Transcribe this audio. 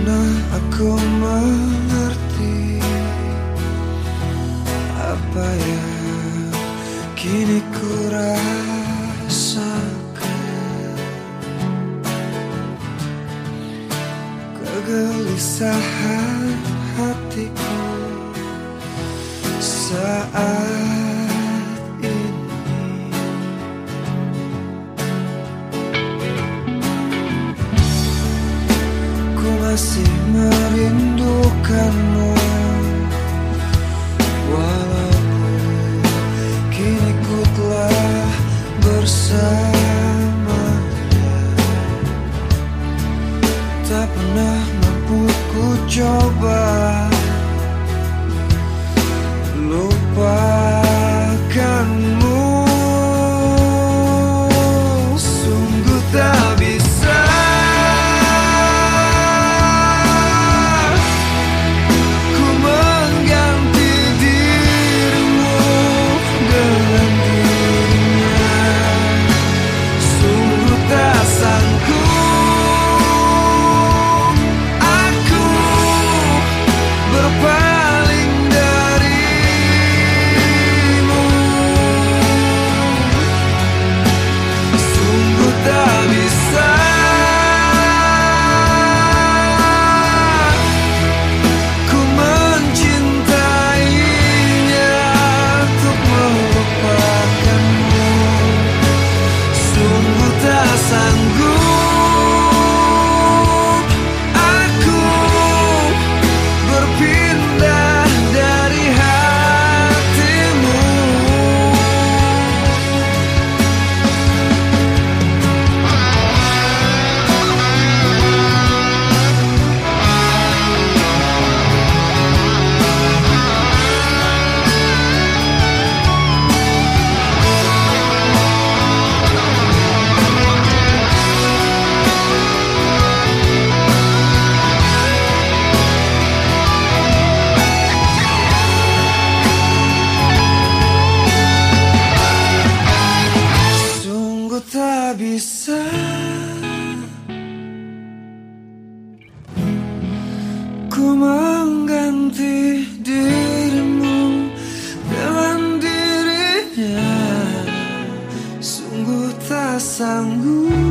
pernah aku mengerti Apa yang kini ku rasakan? Kegelisahan hatiku saat masih merindukanmu. Walaupun kini ku telah bersama Ku mengganti dirimu dengan dirinya. Sungguh tak sanggup.